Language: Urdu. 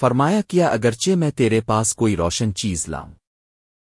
فرمایا کیا اگرچہ میں تیرے پاس کوئی روشن چیز لاؤں۔